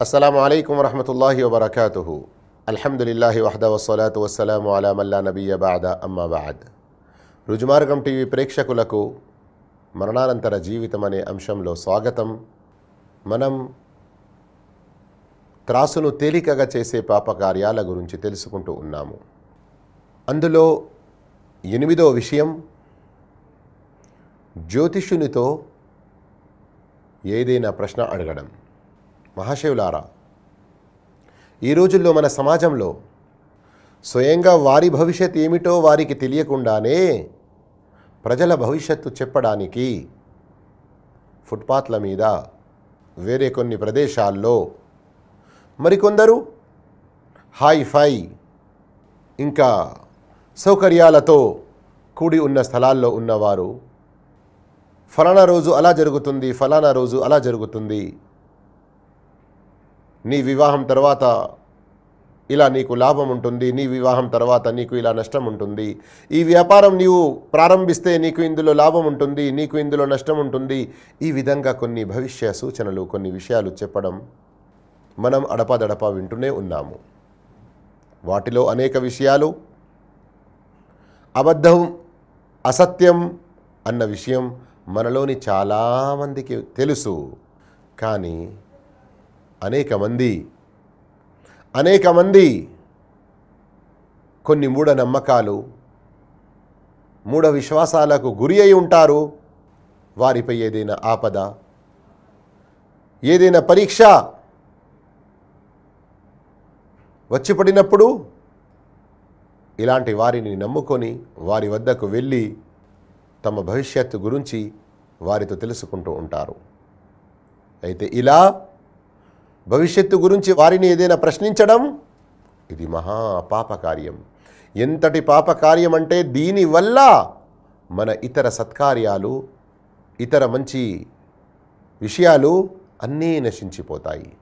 అస్సలం అయికం వరహమతుల్లాహి వబర్కూ అల్హమ్దులిల్లాహి వహద వసలాతు వస్సలాము అలామల్లా నబీ నబీయ బాద రుజుమార్గం టీవీ ప్రేక్షకులకు మరణానంతర జీవితం అనే అంశంలో స్వాగతం. మనం త్రాసును తేలికగా చేసే పాపకార్యాల గురించి తెలుసుకుంటూ ఉన్నాము. అందులో ఎనిమిదో విషయం జ్యోతిష్యునితో ఏదైనా ప్రశ్న అడగడం. మహాశివులారా ఈ రోజుల్లో మన సమాజంలో స్వయంగా వారి భవిష్యత్ ఏమిటో వారికి తెలియకుండానే ప్రజల భవిష్యత్తు చెప్పడానికి ఫుట్పాత్ల మీద వేరే కొన్ని ప్రదేశాల్లో మరికొందరు హాయ్ ఫై ఇంకా సౌకర్యాలతో కూడి ఉన్న స్థలాల్లో ఉన్నవారు ఫలానా రోజు అలా జరుగుతుంది ఫలానా రోజు అలా జరుగుతుంది. నీ వివాహం తర్వాత ఇలా నీకు లాభం ఉంటుంది నీ వివాహం తర్వాత నీకు ఇలా నష్టం ఉంటుంది. ఈ వ్యాపారం నీవు ప్రారంభిస్తే నీకు ఇందులో లాభం ఉంటుంది నీకు ఇందులో నష్టం ఉంటుంది. ఈ విధంగా కొన్ని భవిష్య సూచనలు కొన్ని విషయాలు చెప్పడం మనం అడపదడప వింటూనే ఉన్నాము. వాటిలో అనేక విషయాలు అబద్ధం అసత్యం అన్న విషయం మనలోని చాలామందికి తెలుసు. కానీ అనేక మంది అనేక మంది కొన్ని మూఢ నమ్మకాలు మూఢ విశ్వాసాలకు గురి అయి ఉంటారు. వారిపై ఏదైనా ఆపద ఏదైనా పరీక్ష వచ్చి పడినప్పుడు ఇలాంటి వారిని నమ్ముకొని వారి వద్దకు వెళ్ళి తమ భవిష్యత్తు గురించి వారితో తెలుసుకుంటూ ఉంటారు. అయితే ఇలా భవిష్యత్తు గురించి వారిని ఏదైనా ప్రశ్నించడం? ఇది మహా పాపకార్యం. ఎంతటి పాపకార్యం అంటే దీనివల్ల మన ఇతర సత్కార్యాలు ఇతర మంచి విషయాలు అన్నీ నశించిపోతాయి.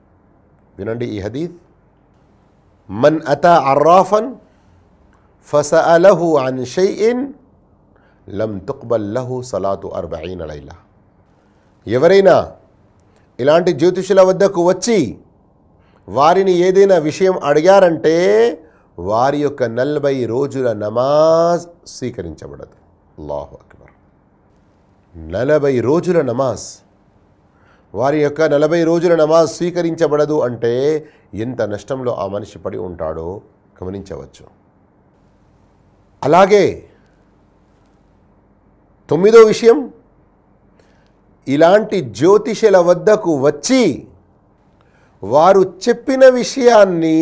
వినండి ఈ హదీద్ మన్ అత అర్రాఫన్ ఫసఅలహు అన్ షైఇన్ లం తుక్బల్లహు సలాతు అర్బঈన లైలా. ఎవరైనా ఇలాంటి జ్యోతిషుల వద్దకు వచ్చి వారిని ఏదైనా విషయం అడిగారంటే వారి యొక్క నలభై రోజుల నమాజ్ స్వీకరించబడదు. అల్లాహు అక్బర్. నలభై రోజుల నమాజ్. వారి యొక్క నలభై రోజుల నమాజ్ స్వీకరించబడదు అంటే ఎంత నష్టంలో ఆ మనిషి పడి ఉంటాడో గమనించవచ్చు. అలాగే తొమ్మిదో విషయం ఇలాంటి జ్యోతిషుల వద్దకు వచ్చి వారు చెప్పిన విషయాన్ని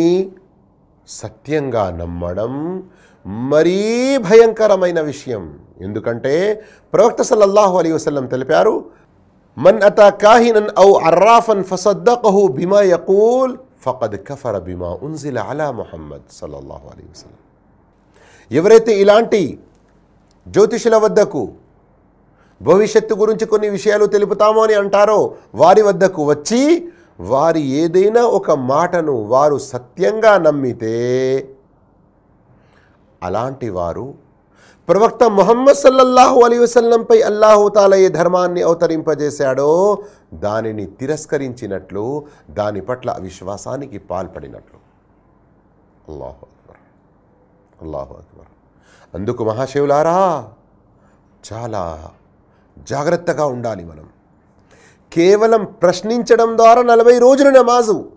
సత్యంగా నమ్మడం మరీ భయంకరమైన విషయం. ఎందుకంటే ప్రవక్త సల్లల్లాహు అలీ వసలం తెలిపారు మన్ అత కాహినన్ ఔ అర్రాఫన్ ఫసద్దకహు బిమా యకూల్ ఫకద్ కఫర బిమా ఉన్జిల అలా మొహమ్మద్ సల్లల్లాహు అలీ వసలం ఎవరైతే ఇలాంటి జ్యోతిషుల వద్దకు భవిష్యత్తు గురించి కొన్ని విషయాలు తెలుపుతాము అని అంటారో వారి వద్దకు వచ్చి వారి ఏదైనా ఒక మాటను వారు సత్యంగా నమ్మితే అలాంటి వారు ప్రవక్త మొహమ్మద్ సల్లల్లాహు అలీ వసల్లంపై అల్లాహుతాల ఏ ధర్మాన్ని అవతరింపజేశాడో దానిని తిరస్కరించినట్లు దాని పట్ల అవిశ్వాసానికి పాల్పడినట్లు. అల్లాహు అక్బర్. అల్లాహు అక్బర్. అందుకు మహాశివులారా చాలా జాగ్రత్తగా ఉండాలి మనం. కేవలం ప్రశ్నించడం ద్వారా నలభై రోజుల నమాజు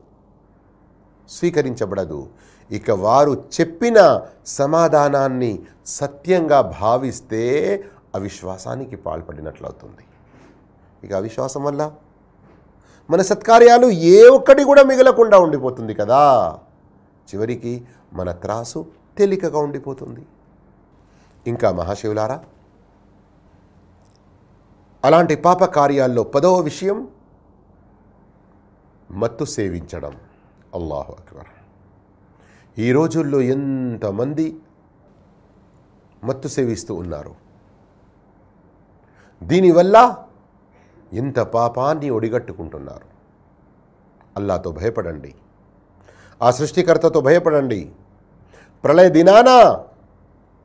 స్వీకరించబడదు. ఇక వారు చెప్పిన సమాధానాన్ని సత్యంగా భావిస్తే అవిశ్వాసానికి పాల్పడినట్లవుతుంది. ఇక అవిశ్వాసం వల్ల మన సత్కార్యాలు ఏ ఒక్కటి కూడా మిగలకుండా ఉండిపోతుంది కదా. చివరికి మన త్రాసు తేలికగా ఉండిపోతుంది. ఇంకా మహాశివులారా అలాంటి పాప కార్యాల్లో పదవ విషయం మత్తు సేవించడం. అల్లాహు అక్బర్. ఈ రోజుల్లో ఎంతమంది మత్తు సేవిస్తూ ఉన్నారు? దీనివల్ల ఎంత పాపాన్ని ఒడిగట్టుకుంటున్నారు. అల్లాతో భయపడండి. ఆ సృష్టికర్తతో భయపడండి. ప్రళయ దినాన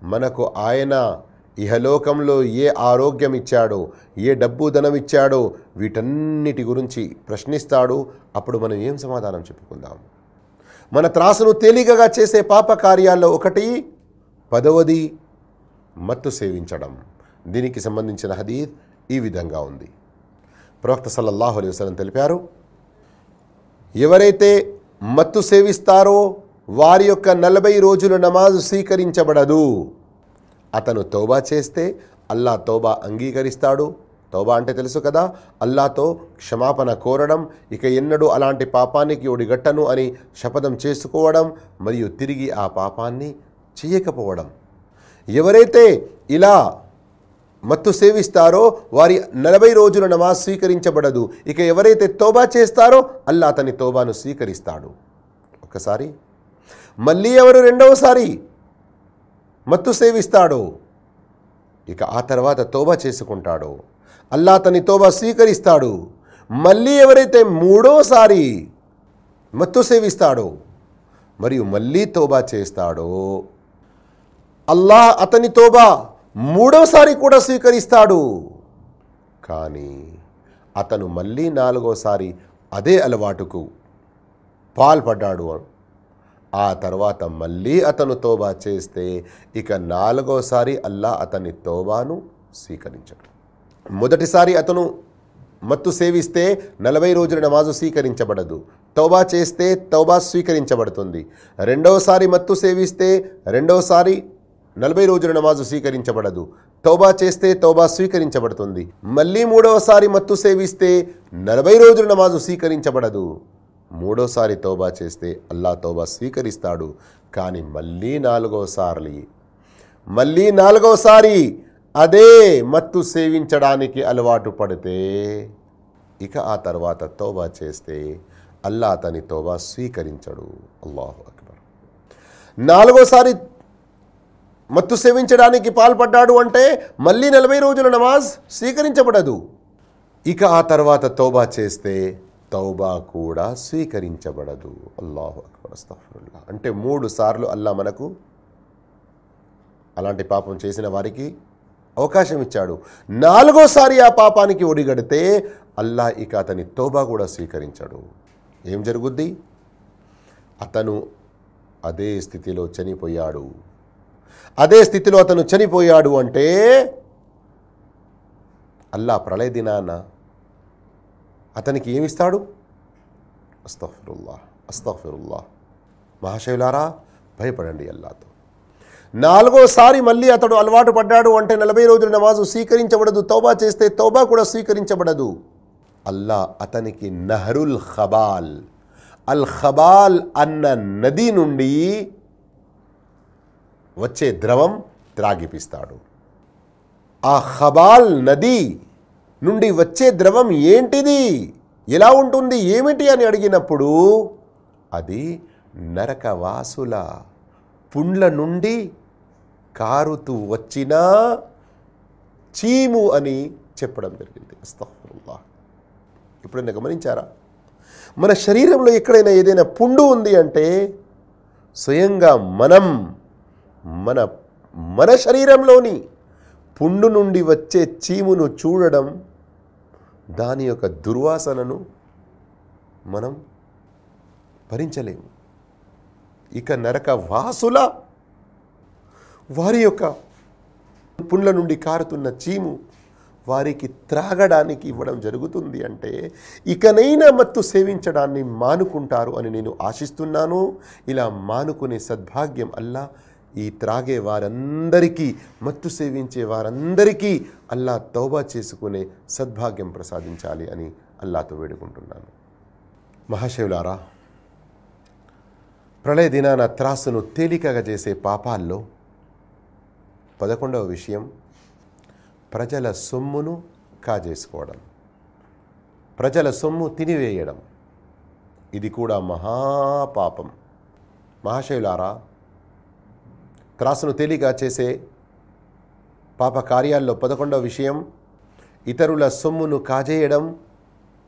మనకు ఆయన ఇహలోకంలో ఏ ఆరోగ్యం ఇచ్చాడో ఏ డబ్బు ధనం ఇచ్చాడో వీటన్నిటి గురించి ప్రశ్నిస్తాడు. అప్పుడు మనం ఏం సమాధానం చెప్పుకుందాం? మన త్రాసును తేలికగా చేసే పాప కార్యాల్లో ఒకటి పదవది మత్తు సేవించడం. దీనికి సంబంధించిన హదీద్ ఈ విధంగా ఉంది. ప్రవక్త సల్లల్లాహు అలైహి వసలం తెలిపారు ఎవరైతే మత్తు సేవిస్తారో వారి యొక్క నలభై రోజుల నమాజు స్వీకరించబడదు. అతను తోబా చేస్తే అల్లా తోబా అంగీకరిస్తాడు. తోబా అంటే తెలుసు కదా అల్లాతో క్షమాపణ కోరడం ఇక ఎన్నడూ అలాంటి పాపానికి ఒడిగట్టను అని శపథం చేసుకోవడం మరియు తిరిగి ఆ పాపాన్ని చేయకపోవడం. ఎవరైతే ఇలా మత్తు సేవిస్తారో వారి నలభై రోజుల నమాజ్ స్వీకరించబడదు. ఇక ఎవరైతే తోబా చేస్తారో అల్లా అతని తోబాను స్వీకరిస్తాడు. ఒకసారి మళ్ళీ ఎవరు రెండవసారి? మత్తు సేవిస్తాడో. ఇక ఆ తర్వాత తోబా చేసుకుంటాడో. అల్లా తని తోబా స్వీకరిస్తాడు. మళ్ళీ ఎవరైతే మూడోసారి మత్తు సేవిస్తాడో మరియు మళ్ళీ తోబా చేస్తాడో అల్లాహ్ అతని తోబా మూడోసారి కూడా స్వీకరిస్తాడు. కానీ అతను మళ్ళీ నాలుగోసారి అదే అలవాటుకు పాల్పడ్డాడు. ఆ తర్వాత మళ్ళీ అతను తోబా చేస్తే ఇక నాలుగోసారి అల్లా అతని తోబాను స్వీకరించడు. మొదటిసారి అతను మత్తు సేవిస్తే నలభై రోజుల నమాజు స్వీకరించబడదు. తౌబా చేస్తే తౌబా స్వీకరించబడుతుంది. రెండవసారి మత్తు సేవిస్తే రెండవసారి నలభై రోజుల నమాజు స్వీకరించబడదు. తౌబా చేస్తే తౌబా స్వీకరించబడుతుంది. మళ్ళీ మూడవసారి మత్తు సేవిస్తే నలభై రోజుల నమాజు స్వీకరించబడదు. మూడోసారి తోబా చేస్తే అల్లా తోబా స్వీకరిస్తాడు. కానీ మళ్ళీ నాలుగోసారి మళ్ళీ నాలుగోసారి అదే మత్తు సేవించడానికి అలవాటు పడితే ఇక ఆ తర్వాత తోబా చేస్తే అల్లా అతని తోబా స్వీకరించడు. అల్లాహు అక్బర్. నాలుగోసారి మత్తు సేవించడానికి పాల్పడ్డాడు అంటే మళ్ళీ నలభై రోజుల నమాజ్ స్వీకరించబడదు. ఇక ఆ తర్వాత తోబా చేస్తే తౌబా కూడా స్వీకరించబడదు. అల్లాహు అక్బర్ అస్తఫరుల్లా. అంటే మూడు సార్లు అల్లా మనకు అలాంటి పాపం చేసిన వారికి అవకాశం ఇచ్చాడు. నాలుగోసారి ఆ పాపానికి ఒడిగడితే అల్లా ఇక అతని తోబా కూడా స్వీకరించాడు. ఏం జరుగుద్ది? అతను అదే స్థితిలో చనిపోయాడు. అదే స్థితిలో అతను చనిపోయాడు అంటే అల్లా ప్రళయ దినాన అతనికి ఏమిస్తాడు? అస్తఫిరుల్లా అస్తఫిరుల్లా మహాశైలారా భయపడండి అల్లాతో. నాలుగోసారి మళ్ళీ అతడు అలవాటు పడ్డాడు అంటే నలభై రోజుల నమాజు స్వీకరించబడదు తౌబా చేస్తే తౌబా కూడా స్వీకరించబడదు. అల్లా అతనికి నహరుల్ ఖబాల్. అల్ ఖబాల్ అన్న నది నుండి వచ్చే ద్రవం త్రాగిపిస్తాడు. ఆ ఖబాల్ నది నుండి వచ్చే ద్రవం ఏంటిది? ఎలా ఉంటుంది? ఏమిటి అని అడిగినప్పుడు అది నరకవాసుల పుండ్ల నుండి కారుతూ వచ్చిన చీము అని చెప్పడం జరిగింది. అస్తఫరుల్లా ఎప్పుడైనా గమనించారా? మన శరీరంలో ఎక్కడైనా ఏదైనా పుండు ఉంది అంటే స్వయంగా మనం మన మన శరీరంలోని పుండు నుండి వచ్చే చీమును చూడడం దాని యొక్క దుర్వాసనను మనం భరించలేము. ఇక నరక వాసుల వారి యొక్క పుండ్ల నుండి కారుతున్న చీము వారికి త్రాగడానికి ఇవ్వడం జరుగుతుంది అంటే ఇకనైనా మత్తు సేవించడాన్ని మానుకుంటారు అని నేను ఆశిస్తున్నాను. ఇలా మానుకునే సద్భాగ్యం అల్లా ఈ త్రాగే వారందరికీ మత్తు సేవించే వారందరికీ అల్లా తౌబా చేసుకునే సద్భాగ్యం ప్రసాదించాలి అని అల్లాతో వేడుకుంటున్నాను. మహాశివులారా ప్రళయ దినాన త్రాసును తేలికగా చేసే పాపాల్లో పదకొండవ విషయం ప్రజల సొమ్మును కాజేసుకోవడం. ప్రజల సొమ్ము తినివేయడం. ఇది కూడా మహాపాపం. మహాశైలారా త్రాసును తేలిక చేసే పాప కార్యాల్లో పదకొండవ విషయం ఇతరుల సొమ్మును కాజేయడం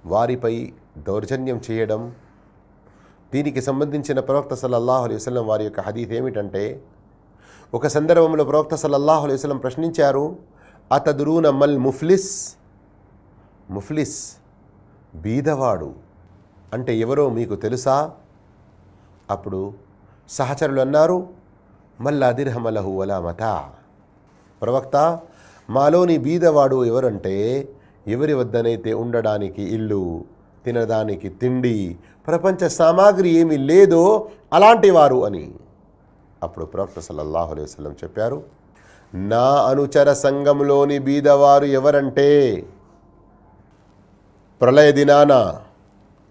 వారిపై దౌర్జన్యం చేయడం. దీనికి సంబంధించిన ప్రవక్త సల్లల్లాహు అలైహి వారి యొక్క హదీత్ ఏమిటంటే ఒక సందర్భంలో ప్రవక్త సల్లల్లాహు అలైహి ప్రశ్నించారు అతదురూన మల్ ముఫ్లిస్? ముఫ్లిస్ బీదవాడు. అంటే ఎవరో మీకు తెలుసా? అప్పుడు సహచరులు అన్నారు మల్లా దిర్హమలహు వలా మతా. ప్రవక్త మాలోని బీదవాడు ఎవరంటే ఎవరి వద్దనైతే ఉండడానికి ఇల్లు తినడానికి తిండి ప్రపంచ సామాగ్రి ఏమీ లేదో అలాంటి వారు అని. అప్పుడు ప్రవక్త సల్లల్లాహు అలైహి వసల్లం చెప్పారు నా అనుచర సంఘంలోని బీదవారు ఎవరంటే? ప్రళయ దినాన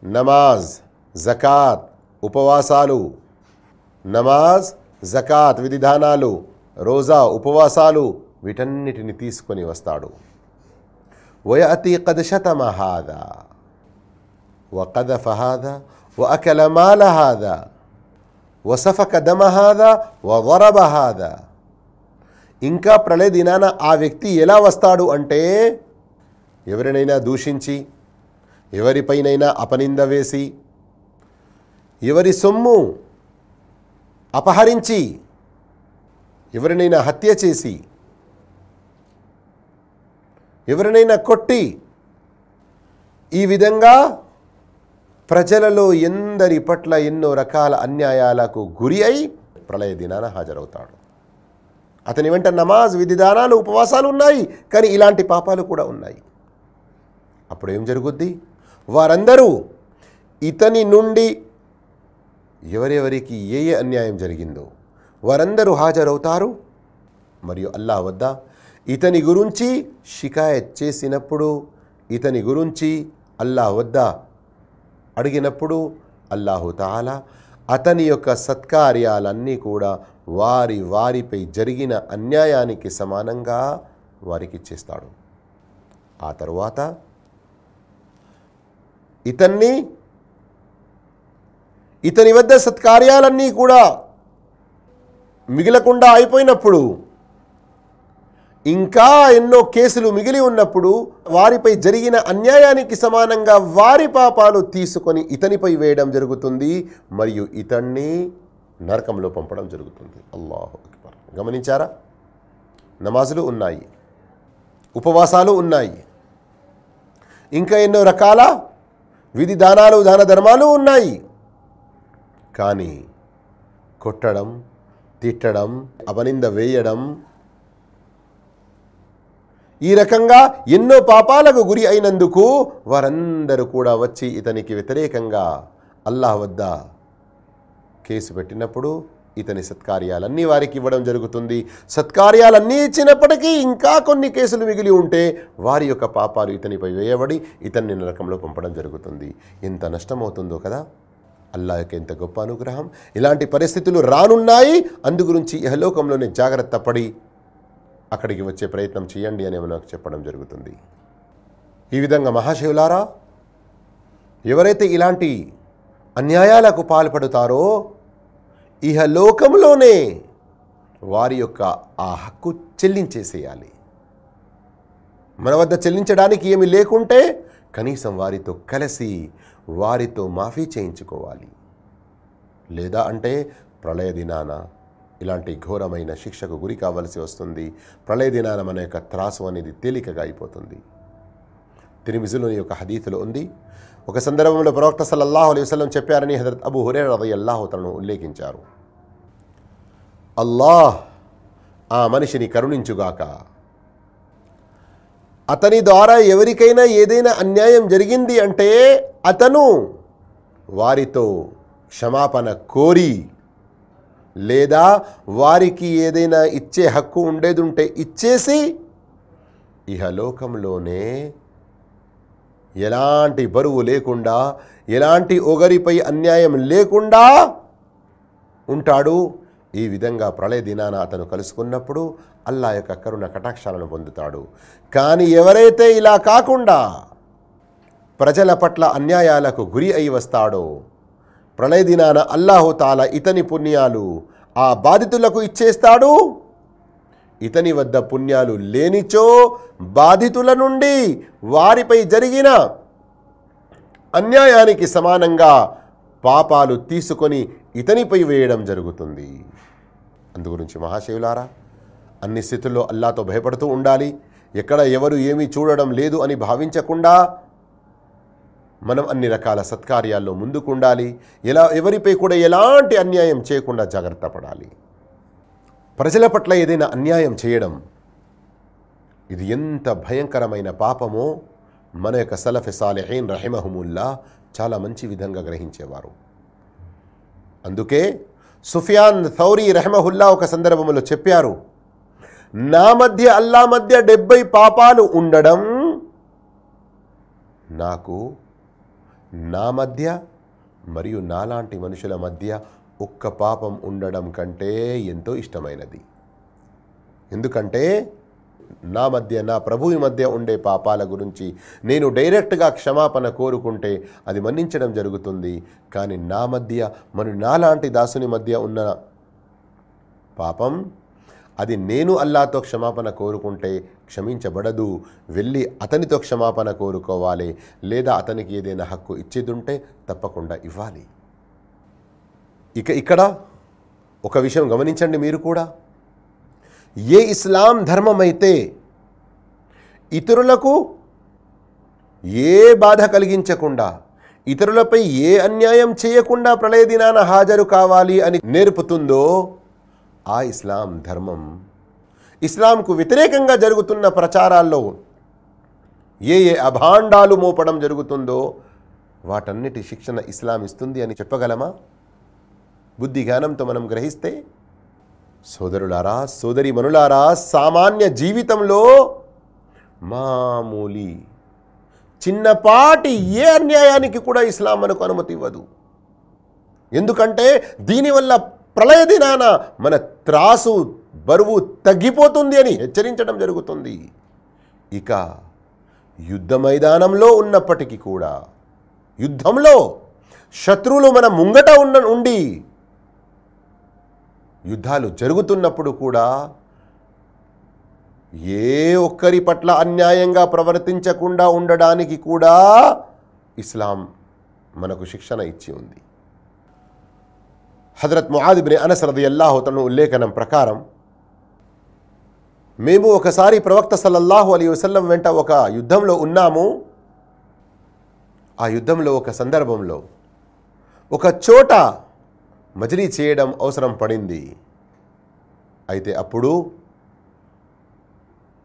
నమాజ్ జకాత్ ఉపవాసాలు. నమాజ్ జకాత్ విధిధానాలు రోజా ఉపవాసాలు వీటన్నిటిని తీసుకొని వస్తాడు. వయ అతి మహాద వకద ఫహాద వ అకలమాలహాద వసఫ కదమహాద వరబహాద ఇంకా ప్రళయ దినాన ఆ వ్యక్తి ఎలా వస్తాడు అంటే ఎవరినైనా దూషించి ఎవరిపైనైనా అపనింద వేసి ఎవరి సొమ్ము అపహరించి ఎవరినైనా హత్య చేసి ఎవరినైనా కొట్టి ఈ విధంగా ప్రజలలో ఎందరి పట్ల ఎన్నో రకాల అన్యాయాలకు గురి అయి ప్రళయ దినాన హాజరవుతాడు. అతని వెంట నమాజ్ విధిదానాలు ఉపవాసాలు ఉన్నాయి కానీ ఇలాంటి పాపాలు కూడా ఉన్నాయి. అప్పుడు ఏం జరుగుద్ది? వారందరూ ఇతని నుండి ఎవరెవరికి ఏ ఏ అన్యాయం జరిగిందో వారందరూ హాజరవుతారు. మరియు అల్లాహ్ వద్ద ఇతని గురించి షికాయత్ చేసినప్పుడు ఇతని గురించి అల్లాహ్ వద్ద అడిగినప్పుడు అల్లాహుతాలా అతని యొక్క సత్కార్యాలన్నీ కూడా వారి వారిపై జరిగిన అన్యాయానికి సమానంగా వారికి ఇచ్చేస్తాడు. ఆ తరువాత ఇతన్ని ఇతని వద్ద సత్కార్యాలన్నీ కూడా మిగిలకుండా అయిపోయినప్పుడు ఇంకా ఎన్నో కేసులు మిగిలి ఉన్నప్పుడు వారిపై జరిగిన అన్యాయానికి సమానంగా వారి పాపాలు తీసుకొని ఇతనిపై వేయడం జరుగుతుంది మరియు ఇతన్ని నరకంలో పంపడం జరుగుతుంది. అల్లాహు అక్బర్. గమనించారా? నమాజులు ఉన్నాయి ఉపవాసాలు ఉన్నాయి ఇంకా ఎన్నో రకాల విధి దానాలు దాన ధర్మాలు ఉన్నాయి. కానీ కొట్టడం తిట్టడం అపనింద వేయడం. ఈ రకంగా ఎన్నో పాపాలకు గురి అయినందుకు వారందరూ కూడా వచ్చి ఇతనికి వ్యతిరేకంగా అల్లాహ్ వద్ద కేసు పెట్టినప్పుడు ఇతని సత్కార్యాలన్నీ వారికి ఇవ్వడం జరుగుతుంది. సత్కార్యాలన్నీ ఇచ్చినప్పటికీ ఇంకా కొన్ని కేసులు మిగిలి ఉంటే వారి యొక్క పాపాలు ఇతనిపై వేయబడి ఇతన్ని నరకంలో పంపడం జరుగుతుంది. ఎంత నష్టమవుతుందో కదా? అల్లా యొక్క ఎంత గొప్ప అనుగ్రహం. ఇలాంటి పరిస్థితులు రానున్నాయి. అందు గురించి ఇహలోకంలోనే జాగ్రత్త పడి అక్కడికి వచ్చే ప్రయత్నం చేయండి అని మనకు చెప్పడం జరుగుతుంది. ఈ విధంగా మహాశివులారా ఎవరైతే ఇలాంటి అన్యాయాలకు పాల్పడుతారో ఇహలోకంలోనే వారి యొక్క ఆ హక్కు చెల్లించేసేయాలి. మన వద్ద చెల్లించడానికి ఏమి లేకుంటే కనీసం వారితో కలిసి వారితో మాఫీ చేయించుకోవాలి. లేదా అంటే ప్రళయ దినాన ఇలాంటి ఘోరమైన శిక్షకు గురి కావలసి వస్తుంది. ప్రళయ దినాన మన యొక్క త్రాసు అనేది తేలికగా అయిపోతుంది. తిరిమిజులోని యొక్క హదీతులో ఉంది. ఒక సందర్భంలో ప్రవక్త సల్లల్లాహు అలైహి వసల్లం చెప్పారని హజరత్ అబు హురే రదయల్లాహు తనను ఉల్లేఖించారు. అల్లాహ్ ఆ మనిషిని కరుణించుగాక అతని ద్వారా ఎవరికైనా ఏదైనా అన్యాయం జరిగింది అంటే అతను వారితో క్షమాపణ కోరి లేదా వారికి ఏదైనా ఇచ్చే హక్కు ఉండేది ఉంటే ఇచ్చేసి ఇహలోకంలోనే ఎలాంటి బరువు లేకుండా ఎలాంటి ఒగరిపై అన్యాయం లేకుండా ఉంటాడు. ఈ విధంగా ప్రళయ దినాన అతను కలుసుకున్నప్పుడు అల్లా యొక్క కరుణ కటాక్షాలను పొందుతాడు. కానీ ఎవరైతే ఇలా కాకుండా ప్రజల పట్ల అన్యాయాలకు గురి అయి వస్తాడో ప్రళయ దినాన అల్లాహు తాల ఇతని పుణ్యాలు ఆ బాధితులకు ఇచ్చేస్తాడు. ఇతని వద్ద పుణ్యాలు లేనిచో బాధితుల నుండి వారిపై జరిగిన అన్యాయానికి సమానంగా పాపాలు తీసుకొని ఇతనిపై వేయడం జరుగుతుంది. అందుగురించి మహాశివులారా అన్ని స్థితుల్లో అల్లాతో భయపడుతూ ఉండాలి. ఎక్కడ ఎవరు ఏమీ చూడడం లేదు అని భావించకుండా మనం అన్ని రకాల సత్కార్యాల్లో ముందుకు ఉండాలి. ఎలా ఎవరిపై కూడా ఎలాంటి అన్యాయం చేయకుండా జాగ్రత్త పడాలి. ప్రజల పట్ల ఏదైనా అన్యాయం చేయడం ఇది ఎంత భయంకరమైన పాపమో మన యొక్క సలఫె సాలెహీన్ రహిమహముల్లా చాలా మంచి విధంగా గ్రహించేవారు. అందుకే సుఫియాన్ థౌరీ రెహమహుల్లా ఒక సందర్భంలో చెప్పారు నా మధ్య అల్లా మధ్య డెబ్బై పాపాలు ఉండడం నాకు నా మధ్య మరియు నాలాంటి మనుషుల మధ్య ఒక్క పాపం ఉండడం కంటే ఎంతో ఇష్టమైనది. ఎందుకంటే నా మధ్య నా ప్రభువి మధ్య ఉండే పాపాల గురించి నేను డైరెక్ట్గా క్షమాపణ కోరుకుంటే అది మన్నించడం జరుగుతుంది. కానీ నా మధ్య మరి నాలాంటి దాసుని మధ్య ఉన్న పాపం అది నేను అల్లాతో క్షమాపణ కోరుకుంటే క్షమించబడదు. వెళ్ళి అతనితో క్షమాపణ కోరుకోవాలి. లేదా అతనికి ఏదైనా హక్కు ఇచ్చేదుంటే తప్పకుండా ఇవ్వాలి. ఇక ఇక్కడ ఒక విషయం గమనించండి మీరు కూడా. ఏ ఇస్లాం ధర్మం అయితే ఇతరులకు ఏ బాధ కలిగించకుండా ఇతరులపై ఏ అన్యాయం చేయకుండా ప్రళయ దినాన హాజరు కావాలి అని నేర్పుతుందో ఆ ఇస్లాం ధర్మం. ఇస్లాంకు వ్యతిరేకంగా జరుగుతున్న ప్రచారాల్లో ఏ ఏ అభాండాలు మోపడం జరుగుతుందో వాటన్నిటి శిక్షణ ఇస్లాం ఇస్తుంది అని చెప్పగలమా? బుద్ధి జ్ఞానంతో మనం గ్రహిస్తే సోదరులారా సోదరి మనులారా సామాన్య జీవితంలో మామూలి చిన్నపాటి ఏ అన్యాయానికి కూడా ఇస్లాం మనకు అనుమతి ఇవ్వదు. ఎందుకంటే దీనివల్ల ప్రళయ దినాన మన త్రాసు బరువు తగ్గిపోతుంది అని హెచ్చరించడం జరుగుతుంది. ఇక యుద్ధ మైదానంలో ఉన్నప్పటికీ కూడా యుద్ధంలో శత్రువులు మన ముంగట ఉన్న ఉండి యుద్ధాలు జరుగుతున్నప్పుడు కూడా ఏ ఒక్కరి పట్ల అన్యాయంగా ప్రవర్తించకుండా ఉండడానికి కూడా ఇస్లాం మనకు శిక్షణ ఇచ్చి ఉంది. హజరత్ ముఆదిబిన్ అనసరది అల్లాహోతను ఉల్లేఖనం ప్రకారం మేము ఒకసారి ప్రవక్త సల్లల్లాహు అలీ వసల్లం వెంట ఒక యుద్ధంలో ఉన్నాము. ఆ యుద్ధంలో ఒక సందర్భంలో ఒక చోట మజిలీ చేయడం అవసరం పడింది. అయితే అప్పుడు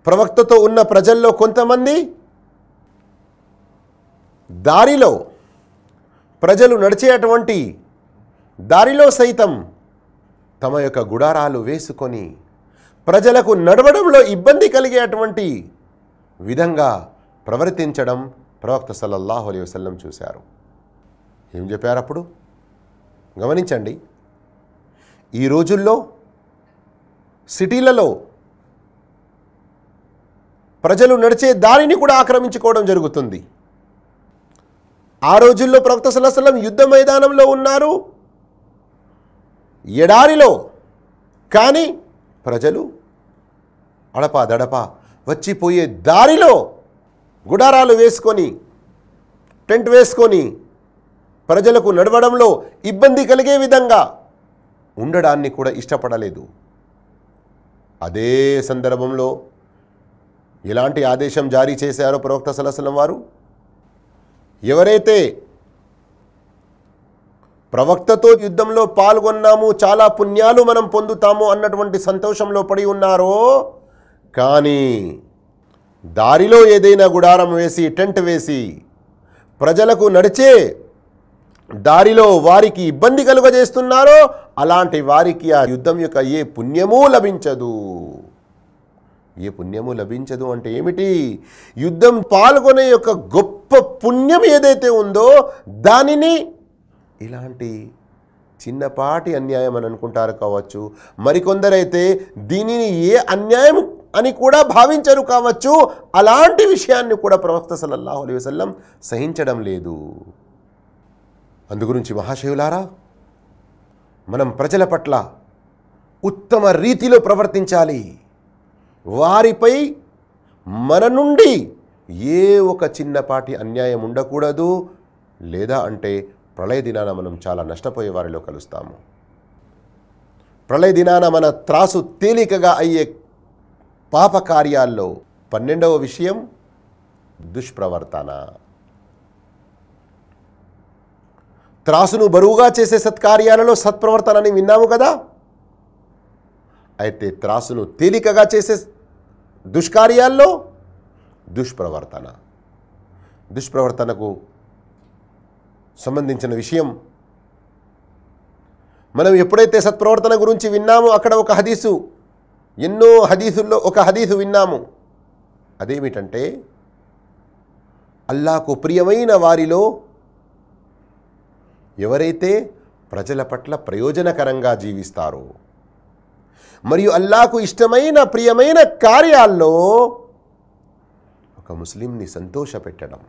ప్రవక్తతో ఉన్న ప్రజల్లో కొంతమంది దారిలో ప్రజలు నడిచేటువంటి దారిలో సైతం తమ యొక్క గుడారాలు వేసుకొని ప్రజలకు నడవడంలో ఇబ్బంది కలిగేటువంటి విధంగా ప్రవర్తించడం ప్రవక్త సల్లల్లాహు అలైహి వసల్లం చూశారు. ఏం చెప్పారు అప్పుడు? గమనించండి. ఈ రోజుల్లో సిటీలలో ప్రజలు నడిచే దారిని కూడా ఆక్రమించుకోవడం జరుగుతుంది. ఆ రోజుల్లో ప్రవక్త సలసలం యుద్ధ మైదానంలో ఉన్నారు. ఎడారిలో కానీ ప్రజలు అడపా దడపా వచ్చిపోయే దారిలో గుడారాలు వేసుకొని టెంట్ వేసుకొని ప్రజలకు నడవడంలో ఇబ్బంది కలిగే విధంగా ఉండడాన్ని కూడా ఇష్టపడలేదు. అదే సందర్భంలో ఎలాంటి ఆదేశం జారీ చేశారో ప్రవక్త సలసలం వారు? ఎవరైతే ప్రవక్తతో యుద్ధంలో పాల్గొన్నాము చాలా పుణ్యాలు మనం పొందుతాము అన్నటువంటి సంతోషంలో పడి ఉన్నారో కానీ దారిలో ఏదైనా గుడారం వేసి టెంట్ వేసి ప్రజలకు నడిచే దారిలో వారికి ఇబ్బంది కలుగజేస్తున్నారో అలాంటి వారికి ఆ యుద్ధం యొక్క ఏ పుణ్యమూ లభించదు. ఏ పుణ్యము లభించదు అంటే ఏమిటి? యుద్ధం పాల్గొనే యొక్క గొప్ప పుణ్యం ఏదైతే ఉందో దానిని ఇలాంటి చిన్నపాటి అన్యాయం అని అనుకుంటారు కావచ్చు. మరికొందరైతే దీనిని ఏ అన్యాయం అని కూడా భావించరు కావచ్చు. అలాంటి విషయాన్ని కూడా ప్రవక్త సల్లల్లాహు అలైహి వసల్లం సహించడం లేదు. అందుగురించి మహాశివులారా మనం ప్రజల పట్ల ఉత్తమ రీతిలో ప్రవర్తించాలి. వారిపై మన నుండి ఏ ఒక చిన్నపాటి అన్యాయం ఉండకూడదు. లేదా అంటే ప్రళయ దినాన మనం చాలా నష్టపోయే వారిలో కలుస్తాము. ప్రళయ దినాన మన త్రాసు తేలికగా అయ్యే పాప కార్యాల్లో పన్నెండవ విషయం దుష్ప్రవర్తన. త్రాసును బరువుగా చేసే సత్కార్యాలలో సత్ప్రవర్తనని విన్నాము కదా? అయితే త్రాసును తేలికగా చేసే దుష్కార్యాల్లో? దుష్ప్రవర్తన. దుష్ప్రవర్తనకు సంబంధించిన విషయం. మనం ఎప్పుడైతే సత్ప్రవర్తన గురించి విన్నామో అక్కడ ఒక హదీసు ఎన్నో హదీసుల్లో ఒక హదీసు విన్నాము. అదేమిటంటే అల్లాకు ప్రియమైన వారిలో ఎవరైతే ప్రజల పట్ల ప్రయోజనకరంగా జీవిస్తారో మరియు అల్లాకు ఇష్టమైన ప్రియమైన కార్యాల్లో ఒక ముస్లింని సంతోషపెట్టడం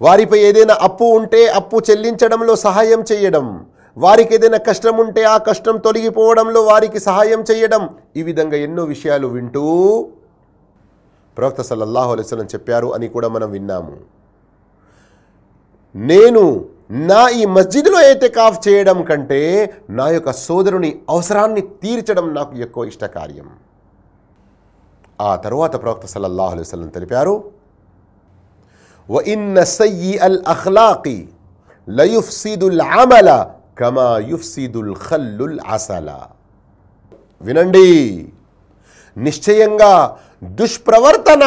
వారిపై ఏదైనా అప్పు ఉంటే అప్పు చెల్లించడంలో సహాయం చేయడం వారికి ఏదైనా కష్టం ఉంటే ఆ కష్టం తొలగిపోవడంలో వారికి సహాయం చేయడం ఈ విధంగా ఎన్నో విషయాలు వింటూ ప్రవక్త సల్లల్లాహు అలైస్లం చెప్పారు అని కూడా మనం విన్నాము. నేను నా ఈ మస్జిద్లో అయితే కాఫ్ చేయడం కంటే నా యొక్క సోదరుని అవసరాన్ని తీర్చడం నాకు ఎక్కువ ఇష్ట కార్యం ఆ తరువాత ప్రవక్త సల్లల్లాహు అలైహి వసల్లం తెలిపారు వ ఇన్న సయ్యి అల్ అఖ్లాకి లయుఫ్సిదుల్ అమల కమా యుఫ్సిదుల్ ఖల్లుల్ అసల. వినండి నిశ్చయంగా దుష్ప్రవర్తన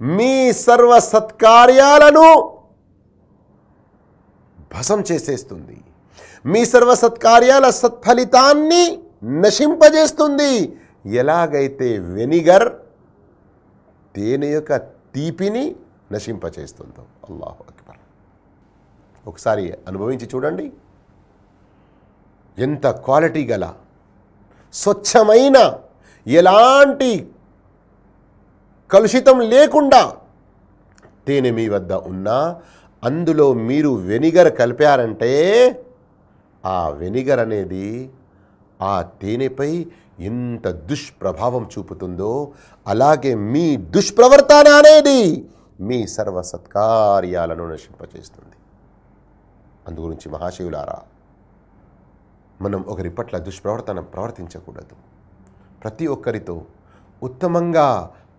మీ సర్వ సత్కార్యాలను భసం చేసేస్తుంది. మీ సర్వ సత్కార్యాల సత్ఫలితాన్ని నశింపజేస్తుంది. ఎలాగైతే వెనిగర్ తేనె యొక్క తీపిని నశింపచేస్తుందో అల్లాహు అక్బర్. ఒకసారి అనుభవించి చూడండి. ఎంత క్వాలిటీ గల స్వచ్ఛమైన ఎలాంటి కలుషితం లేకుండా తేనె మీ వద్ద ఉన్నా అందులో మీరు వెనిగర్ కలిపారంటే ఆ వెనిగర్ అనేది ఆ తేనెపై ఎంత దుష్ప్రభావం చూపుతుందో అలాగే మీ దుష్ప్రవర్తన అనేది మీ సర్వ సత్కార్యాలను నశింపచేస్తుంది. అందుగురించి మహాశివులారా మనం ఒకరి పట్ల దుష్ప్రవర్తన ప్రవర్తించకూడదు. ప్రతి ఒక్కరితో ఉత్తమంగా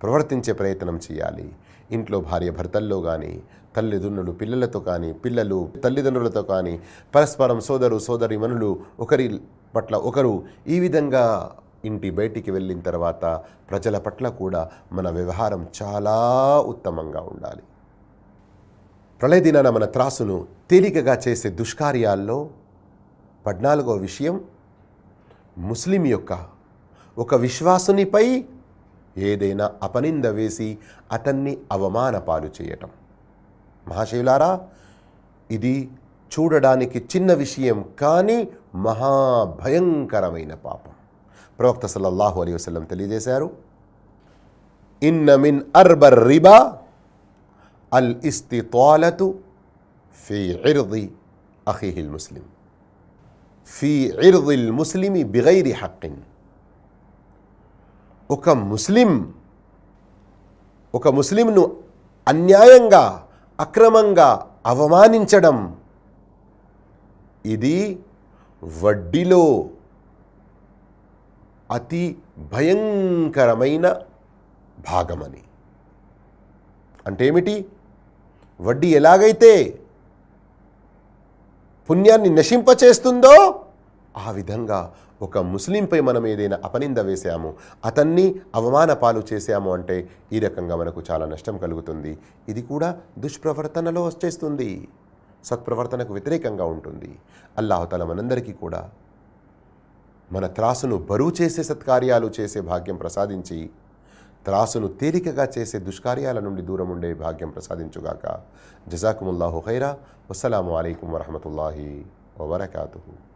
ప్రవర్తించే ప్రయత్నం చేయాలి. ఇంట్లో భార్య భర్తల్లో కానీ తల్లిదండ్రులు పిల్లలతో కానీ పిల్లలు తల్లిదండ్రులతో కానీ పరస్పరం సోదరు సోదరి మనులు ఒకరి పట్ల ఒకరు ఈ విధంగా ఇంటి బయటికి వెళ్ళిన తర్వాత ప్రజల పట్ల కూడా మన వ్యవహారం చాలా ఉత్తమంగా ఉండాలి. ప్రళయ దినాన మన త్రాసును తేలికగా చేసే దుష్కార్యాల్లో పద్నాలుగో విషయం ముస్లిం యొక్క ఒక విశ్వాసునిపై ఏదైనా అపనింద వేసి అతన్ని అవమానపాలు చేయటం. మహాశివులారా ఇది చూడడానికి చిన్న విషయం కానీ మహాభయంకరమైన పాపం. ప్రవక్త సల్లల్లాహు అలీ వసలం తెలియజేశారు ఇన్న మిన్ అర్బర్ రిబా అల్ ఇస్తితాలతు ఫీ ఇర్ది అఖీహిల్ ముస్లిం. ఫీ ఇర్దిల్ ముస్లిమి బిగైరి హక్కిన్. ఒక ముస్లిం ఒక ముస్లింను అన్యాయంగా అక్రమంగా అవమానించడం ఇది వడ్డీలో అతి భయంకరమైన భాగమని. అంటే ఏమిటి? వడ్డీ ఎలాగైతే పుణ్యాన్ని నశింపచేస్తుందో ఆ విధంగా ఒక ముస్లింపై మనం ఏదైనా అపనింద వేసాము అతన్ని అవమాన పాలు చేశాము అంటే ఈ రకంగా మనకు చాలా నష్టం కలుగుతుంది. ఇది కూడా దుష్ప్రవర్తనలో వచ్చేస్తుంది. సత్ప్రవర్తనకు వ్యతిరేకంగా ఉంటుంది. అల్లాహతల మనందరికీ కూడా మన త్రాసును బరువు చేసే సత్కార్యాలు చేసే భాగ్యం ప్రసాదించి త్రాసును తేలికగా చేసే దుష్కార్యాల నుండి దూరం ఉండే భాగ్యం ప్రసాదించుగాక. జజాకుముల్లాహు ఖైరా. వసలాము అలైకుం వరహమతుల్లాహి వరకాతు